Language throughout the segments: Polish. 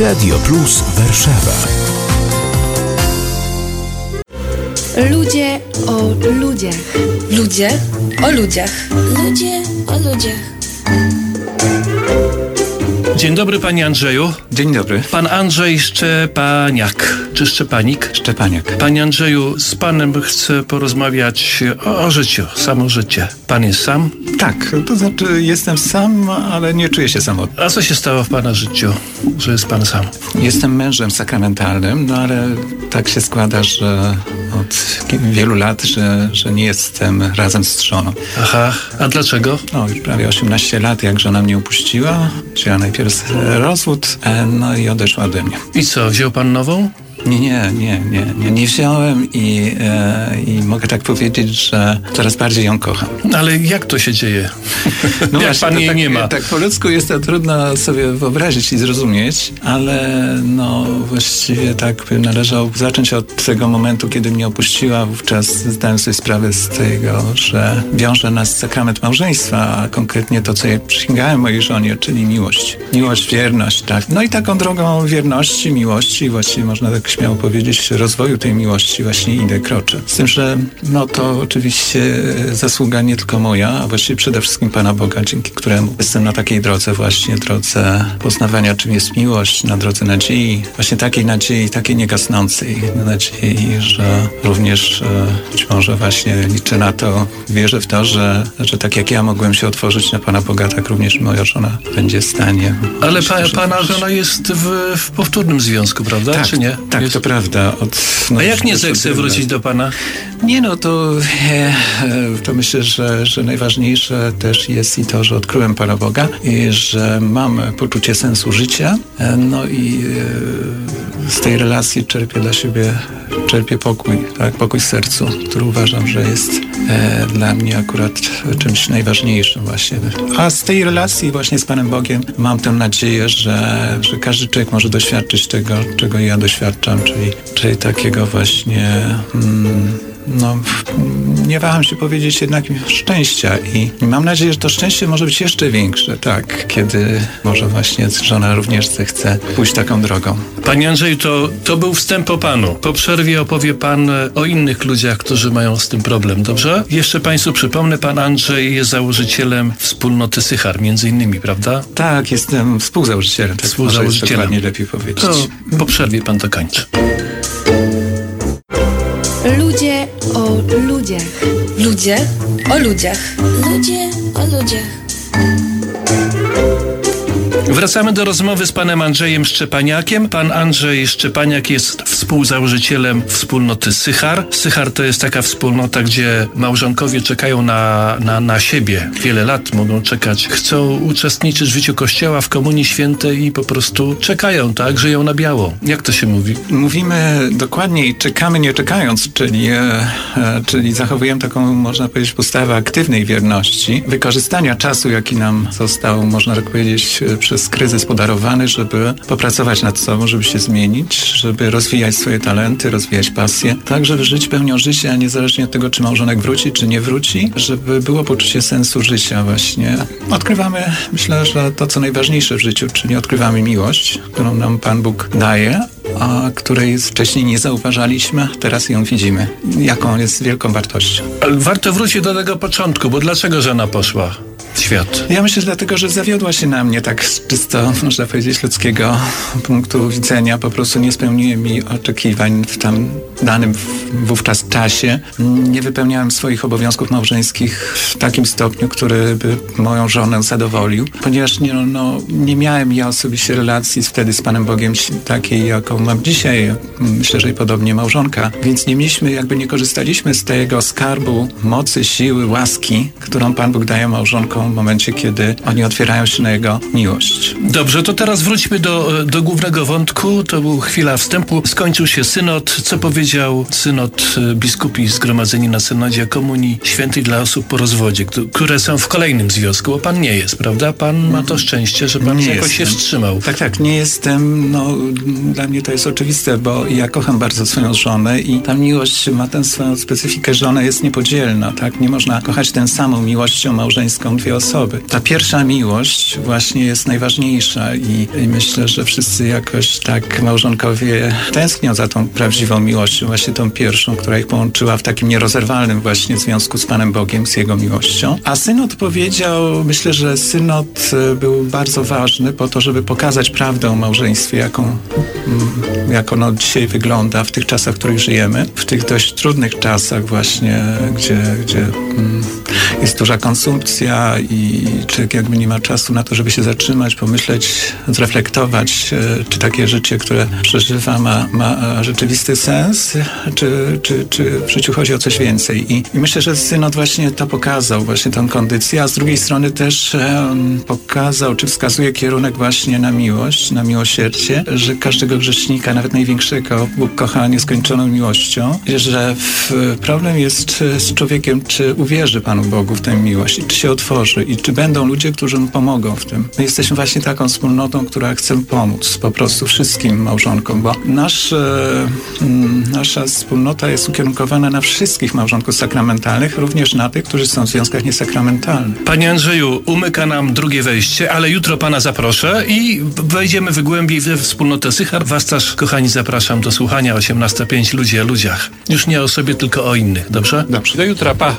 Radio Plus Warszawa. Ludzie o ludziach. Ludzie o ludziach. Ludzie o ludziach. Dzień dobry panie Andrzeju. Dzień dobry. Pan Andrzej Szczepaniak, czy Szczepanik? Szczepaniak. Panie Andrzeju, z panem chcę porozmawiać o, o życiu, samo życie. Pan jest sam? Tak, to znaczy jestem sam, ale nie czuję się samotny. A co się stało w pana życiu, że jest pan sam? Jestem mężem sakramentalnym, no ale tak się składa, że od wielu lat, że, że nie jestem razem z żoną. Aha, a dlaczego? No już prawie 18 lat, jak żona mnie upuściła. Wzięła najpierw rozwód, e, no i odeszła ode mnie. I co, wziął pan nową? Nie, nie, nie, nie, nie, nie wziąłem i, e, i mogę tak powiedzieć, że coraz bardziej ją kocham. Ale jak to się dzieje? No jak właśnie, pan jej tak, nie ma? Tak po ludzku jest to trudno sobie wyobrazić i zrozumieć, ale no właściwie tak by należało zacząć od tego momentu, kiedy mnie opuściła. Wówczas zdałem sobie sprawę z tego, że wiąże nas sakrament małżeństwa, a konkretnie to, co ja przysięgałem mojej żonie, czyli miłość. Miłość, wierność, tak. No i taką drogą wierności, miłości, właściwie można tak śmiało powiedzieć, rozwoju tej miłości właśnie idę, kroczę. Z tym, że no to oczywiście zasługa nie tylko moja, a właściwie przede wszystkim Pana Boga, dzięki któremu jestem na takiej drodze właśnie, drodze poznawania, czym jest miłość, na drodze nadziei, właśnie takiej nadziei, takiej niegasnącej nadziei, że również e, być może właśnie liczę na to, wierzę w to, że, że tak jak ja mogłem się otworzyć na Pana Boga, tak również moja żona będzie w stanie. Ale pa, pana żona jest w, w powtórnym związku, prawda? tak, Czy nie? Tak, jest... to prawda. Od, no, A jak nie zechce wrócić do pana? Nie no, to, e, e, to myślę, że, że najważniejsze też jest i to, że odkryłem Pana Boga i że mam poczucie sensu życia. E, no i e, z tej relacji czerpię dla siebie, czerpię pokój, tak, pokój w sercu, który uważam, że jest e, dla mnie akurat czymś najważniejszym właśnie. A z tej relacji właśnie z Panem Bogiem mam tę nadzieję, że, że każdy człowiek może doświadczyć tego, czego ja doświadczam, czyli, czyli takiego właśnie mm, no, nie waham się powiedzieć jednak szczęścia i mam nadzieję, że to szczęście może być jeszcze większe, tak, kiedy może właśnie żona również zechce pójść taką drogą. Panie Andrzeju, to, to był wstęp o panu. Po przerwie opowie pan o innych ludziach, którzy mają z tym problem, dobrze? Jeszcze państwu przypomnę, pan Andrzej jest założycielem wspólnoty Sychar, między innymi, prawda? Tak, jestem współzałożycielem, tak Współzałożycielem. dokładnie lepiej powiedzieć. To po przerwie pan to kończy. Ludzie o ludziach. Ludzie o ludziach. Ludzie o ludziach. Wracamy do rozmowy z panem Andrzejem Szczepaniakiem. Pan Andrzej Szczepaniak jest współzałożycielem wspólnoty Sychar. Sychar to jest taka wspólnota, gdzie małżonkowie czekają na, na, na siebie. Wiele lat mogą czekać. Chcą uczestniczyć w życiu Kościoła, w Komunii Świętej i po prostu czekają, tak? Żyją na biało. Jak to się mówi? Mówimy dokładniej czekamy nie czekając, czyli, e, e, czyli zachowujemy taką, można powiedzieć, postawę aktywnej wierności, wykorzystania czasu, jaki nam został, można tak powiedzieć, e, przez kryzys podarowany, żeby popracować nad sobą, żeby się zmienić, żeby rozwijać swoje talenty, rozwijać pasje, tak żeby żyć pełnią życia, niezależnie od tego, czy małżonek wróci, czy nie wróci, żeby było poczucie sensu życia właśnie. Odkrywamy, myślę, że to, co najważniejsze w życiu, czyli odkrywamy miłość, którą nam Pan Bóg daje, a której wcześniej nie zauważaliśmy, teraz ją widzimy. Jaką jest wielką wartością. Ale warto wrócić do tego początku, bo dlaczego żona poszła świat? Ja myślę, dlatego, że zawiodła się na mnie tak czysto, można powiedzieć, ludzkiego punktu widzenia. Po prostu nie spełniłem mi oczekiwań w tam danym wówczas czasie. Nie wypełniałem swoich obowiązków małżeńskich w takim stopniu, który by moją żonę zadowolił, ponieważ nie, no, nie miałem ja osobiście relacji wtedy z Panem Bogiem takiej, jaką mam dzisiaj. Myślę, że podobnie małżonka. Więc nie mieliśmy, jakby nie korzystaliśmy z tego skarbu mocy, siły, łaski, którą Pan Bóg daje małżonkom w momencie, kiedy oni otwierają się na Jego miłość. Dobrze, to teraz wróćmy do, do głównego wątku. To był chwila wstępu. Skończył się synod. Co powiedział synod e, biskupi zgromadzeni na synodzie Komunii Świętej dla osób po rozwodzie, któ- które są w kolejnym związku, bo pan nie jest, prawda? Pan ma to szczęście, że pan Nie jakoś się wstrzymał. Tak, tak, nie jestem, no dla mnie to jest oczywiste, bo ja kocham bardzo swoją żonę i ta miłość ma tę swoją specyfikę, że ona jest niepodzielna, tak? Nie można kochać tę samą miłością małżeńską dwie osoby. Ta pierwsza miłość właśnie jest najważniejsza i, i myślę, że wszyscy jakoś tak małżonkowie tęsknią za tą prawdziwą miłością, właśnie tą pierwszą, która ich połączyła w takim nierozerwalnym właśnie związku z Panem Bogiem, z Jego miłością. A synod powiedział, myślę, że synod e, był bardzo ważny po to, żeby pokazać prawdę o małżeństwie, jaką, mm, jak ono dzisiaj wygląda w tych czasach, w których żyjemy, w tych dość trudnych czasach właśnie, gdzie, gdzie mm, jest duża konsumpcja i człowiek jakby nie ma czasu na to, żeby się zatrzymać, pomyśleć, zreflektować, e, czy takie życie, które przeżywa ma, ma rzeczywisty sens, czy, czy, czy w życiu chodzi o coś więcej. I, i myślę, że synod właśnie to pokazał, właśnie tą kondycję, a z drugiej strony też um, pokazał, czy wskazuje kierunek właśnie na miłość, na miłosierdzie, że każdego grzesznika, nawet największego, Bóg kocha nieskończoną miłością, że w, problem jest z człowiekiem, czy uwierzy Panu Bogu w tę miłość i czy się otworzy i czy będą ludzie, którzy mu pomogą w tym. My jesteśmy właśnie taką wspólnotą, która chce pomóc po prostu wszystkim małżonkom, bo nasz, e, nasza wspólnota jest ukierunkowana na wszystkich małżonków sakramentalnych, również na tych, którzy są w związkach niesakramentalnych. Panie Andrzeju, umyka nam drugie wejście, ale jutro pana zaproszę i wejdziemy w głębiej we wspólnotę Sychar. Was też, kochani, zapraszam do słuchania 18.5 Ludzie o ludziach. Już nie o sobie, tylko o innych, dobrze? Dobrze. Do jutra, pa!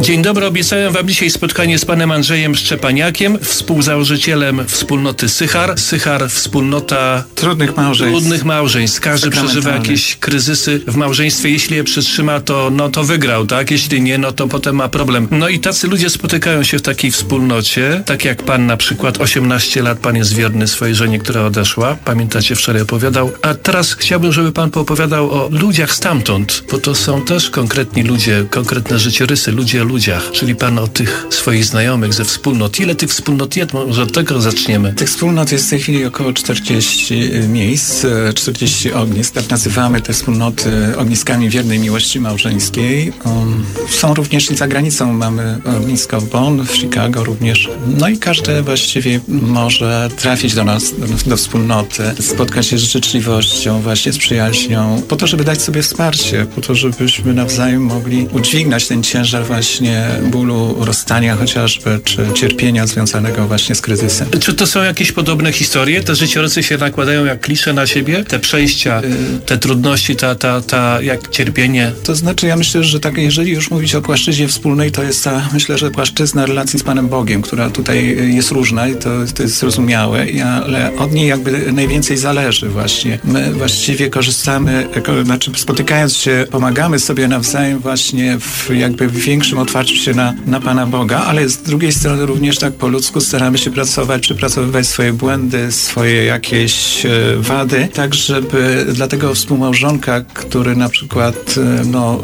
Dzień dobry, obiecałem wam dzisiaj spotkanie z panem Andrzejem Szczepaniakiem, współzałożycielem wspólnoty Sychar. Sychar, wspólnota trudnych małżeństw. Trudnych małżeństw. Każdy przeżywa jakieś kryzysy w małżeństwie. Jeśli je przytrzyma, to, no, to wygrał, tak? Jeśli nie, no to potem ma problem. No i tacy ludzie spotykają się w takiej wspólnocie, tak jak pan na przykład 18 lat, pan jest wierny swojej żonie, która odeszła. Pamiętacie, wczoraj opowiadał. A teraz chciałbym, żeby pan poopowiadał o ludziach stamtąd, bo to są też konkretni ludzie, konkretne życiorysy, ludzie ludzie ludziach, czyli pan o tych swoich znajomych ze wspólnot. Ile tych wspólnot jest? Może od tego zaczniemy. Tych wspólnot jest w tej chwili około 40 miejsc, 40 ognisk. Tak nazywamy te wspólnoty ogniskami wiernej miłości małżeńskiej. Um, są również i za granicą. Mamy ognisko w Bonn, w Chicago również. No i każdy właściwie może trafić do nas, do wspólnoty, spotkać się z życzliwością, właśnie z przyjaźnią, po to, żeby dać sobie wsparcie, po to, żebyśmy nawzajem mogli udźwignąć ten ciężar właśnie właśnie bólu, rozstania chociażby, czy cierpienia związanego właśnie z kryzysem. Czy to są jakieś podobne historie? Te życiorysy się nakładają jak klisze na siebie? Te przejścia, y, te trudności, ta, ta, ta jak cierpienie? To znaczy, ja myślę, że tak, jeżeli już mówić o płaszczyźnie wspólnej, to jest ta, myślę, że płaszczyzna relacji z Panem Bogiem, która tutaj jest różna i to, to jest zrozumiałe, ale od niej jakby najwięcej zależy właśnie. My właściwie korzystamy, znaczy spotykając się, pomagamy sobie nawzajem właśnie w jakby większym otwarciu patrzeć się na, na Pana Boga, ale z drugiej strony również tak po ludzku staramy się pracować, przepracowywać swoje błędy, swoje jakieś e, wady, tak żeby dla tego współmałżonka, który na przykład e, no,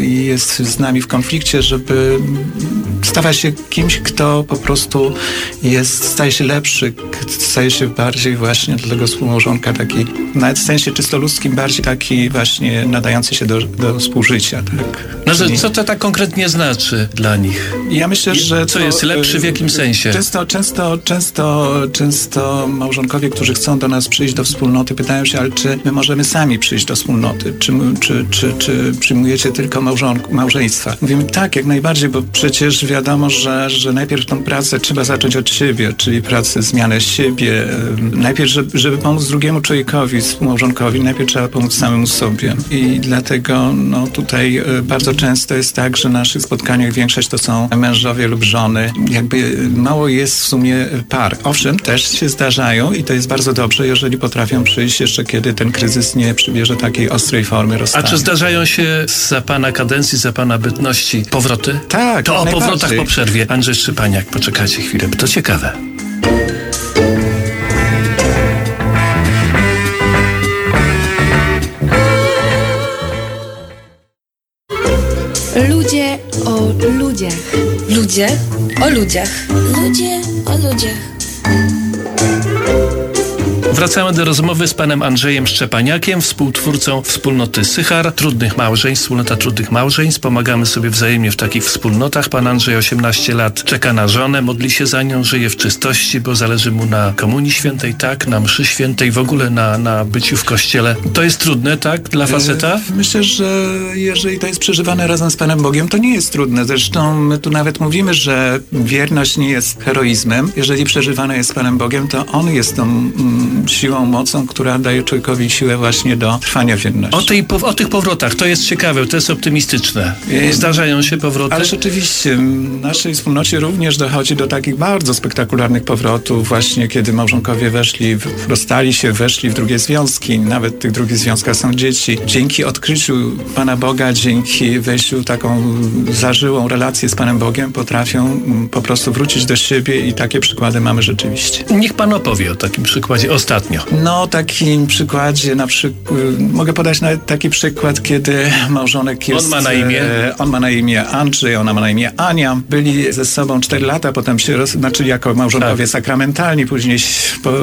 e, jest z nami w konflikcie, żeby stawać się kimś, kto po prostu jest, staje się lepszy, staje się bardziej właśnie dla tego współmałżonka taki, nawet w sensie czysto ludzkim, bardziej taki właśnie nadający się do, do współżycia. Tak? No, Czyli... co to tak konkretnie znaczy dla nich? Ja myślę, że... Co to, jest lepszy, w jakim sensie? Często, często, często, często małżonkowie, którzy chcą do nas przyjść do wspólnoty, pytają się, ale czy my możemy sami przyjść do wspólnoty? Czy, czy, czy, czy przyjmujecie tylko małżeństwa? Mówimy tak, jak najbardziej, bo przecież wiadomo, że, że najpierw tą pracę trzeba zacząć od siebie, czyli pracę, zmianę siebie. Najpierw, żeby, żeby pomóc drugiemu człowiekowi, współmałżonkowi, najpierw trzeba pomóc samemu sobie. I dlatego no, tutaj e, bardzo często jest tak, że na naszych spotkaniach większość to są mężowie lub żony. Jakby mało jest w sumie par. Owszem, też się zdarzają i to jest bardzo dobrze, jeżeli potrafią przyjść jeszcze kiedy ten kryzys nie przybierze takiej ostrej formy rozstania. A czy zdarzają się za pana kadencji, za pana bytności powroty? Tak, To o powrotach po przerwie. Andrzej Szczypaniak, poczekajcie chwilę, bo to ciekawe. Ludzie o ludziach. Ludzie o ludziach. Ludzie o ludziach. Wracamy do rozmowy z panem Andrzejem Szczepaniakiem, współtwórcą wspólnoty Sychar, trudnych małżeństw, wspólnota trudnych małżeństw. Pomagamy sobie wzajemnie w takich wspólnotach. Pan Andrzej 18 lat czeka na żonę, modli się za nią, żyje w czystości, bo zależy mu na komunii świętej, tak, na mszy świętej, w ogóle na, na byciu w kościele. To jest trudne, tak, dla faceta? E, Myślę, że jeżeli to jest przeżywane razem z Panem Bogiem, to nie jest trudne. Zresztą my tu nawet mówimy, że wierność nie jest heroizmem. Jeżeli przeżywane jest z Panem Bogiem, to On jest tą mm, siłą, mocą, która daje człowiekowi siłę właśnie do trwania wierności. O, tej, o tych powrotach, to jest ciekawe, to jest optymistyczne. E, Zdarzają się powroty. Ale rzeczywiście w naszej wspólnocie również dochodzi do takich bardzo spektakularnych powrotów, właśnie kiedy małżonkowie weszli, w- rozstali się, weszli w drugie związki, nawet w tych drugich związkach są dzieci. Dzięki odkryciu Pana Boga, dzięki wejściu w taką zażyłą relację z Panem Bogiem potrafią po prostu wrócić do siebie i takie przykłady mamy rzeczywiście. Niech pan opowie o takim przykładzie ostatnio. No, takim przykładzie, na przykład, mogę podać nawet taki przykład, kiedy małżonek jest... On ma na imię? e, On ma na imię Andrzej, ona ma na imię Ania. Byli ze sobą 4 lata, potem się, roz, znaczy jako małżonkowie Tak. sakramentalni, później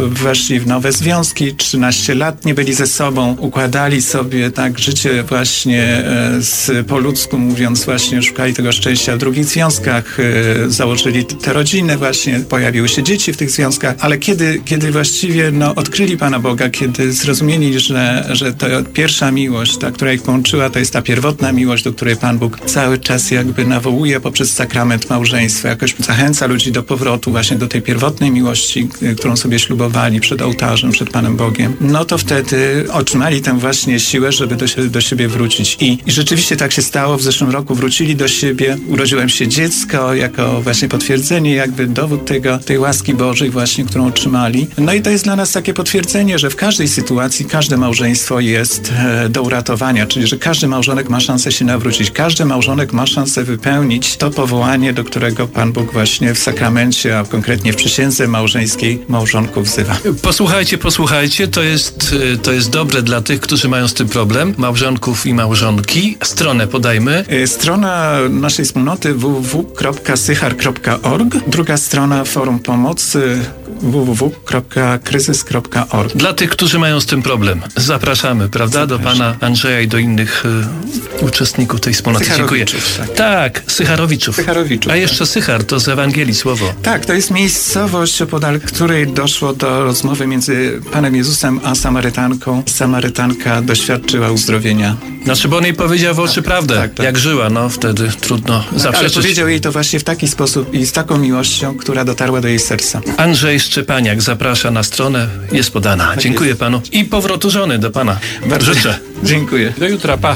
weszli w nowe związki, 13 lat nie byli ze sobą, układali sobie tak życie właśnie e, z, po ludzku mówiąc, właśnie szukali tego szczęścia w drugich związkach, e, założyli te rodziny właśnie, pojawiły się dzieci w tych związkach, ale kiedy, kiedy właściwie no, odkryli Pana Boga, kiedy zrozumieli, że, że to pierwsza miłość, ta, która ich połączyła, to jest ta pierwotna miłość, do której Pan Bóg cały czas jakby nawołuje poprzez sakrament małżeństwa, jakoś zachęca ludzi do powrotu właśnie do tej pierwotnej miłości, y, którą sobie ślubowali przed ołtarzem, przed Panem Bogiem, no to wtedy otrzymali tę właśnie siłę, żeby do, siebie- do siebie wrócić. I, I rzeczywiście tak się stało. W zeszłym roku wrócili do siebie, urodziłem się dziecko jako właśnie potwierdzenie, jakby dowód tego, tej łaski Bożej właśnie, którą otrzymali. No i to jest dla nas takie potwierdzenie, że w każdej sytuacji każde małżeństwo jest e, do uratowania, czyli że każdy małżonek ma szansę się nawrócić, każdy małżonek ma szansę wypełnić to powołanie, do którego Pan Bóg właśnie w sakramencie, a konkretnie w przysiędze małżeńskiej małżonków wzywa. Posłuchajcie, posłuchajcie, to jest, y, to jest dobre dla tych, którzy mają z tym problem, małżonków i małżonki. Stronę podajmy. E, Strona naszej wspólnoty www.sychar.org, druga strona forum pomocy www.kryzys.org. Dla tych, którzy mają z tym problem. Zapraszamy, prawda, do pana Andrzeja i do innych y, uczestników tej wspólnoty. Dziękuję. Tak. Tak, Sycharowiczów. Sycharowiczów, A tak. jeszcze Sychar, to z Ewangelii słowo. Tak, to jest miejscowość, opodal której doszło do rozmowy między Panem Jezusem a Samarytanką. Samarytanka doświadczyła uzdrowienia. Znaczy, bo on jej powiedział w oczy prawdę. tak, tak. Jak żyła, no wtedy trudno Ale zaprzeczyć. powiedział jej to właśnie w taki sposób i z taką miłością, która dotarła do jej serca. Andrzej Szczepaniak zaprasza na stronę, jest podana. Dziękuję panu. I powrotu żony do pana. Bardzo Życzę. Dziękuję. Do jutra, pa.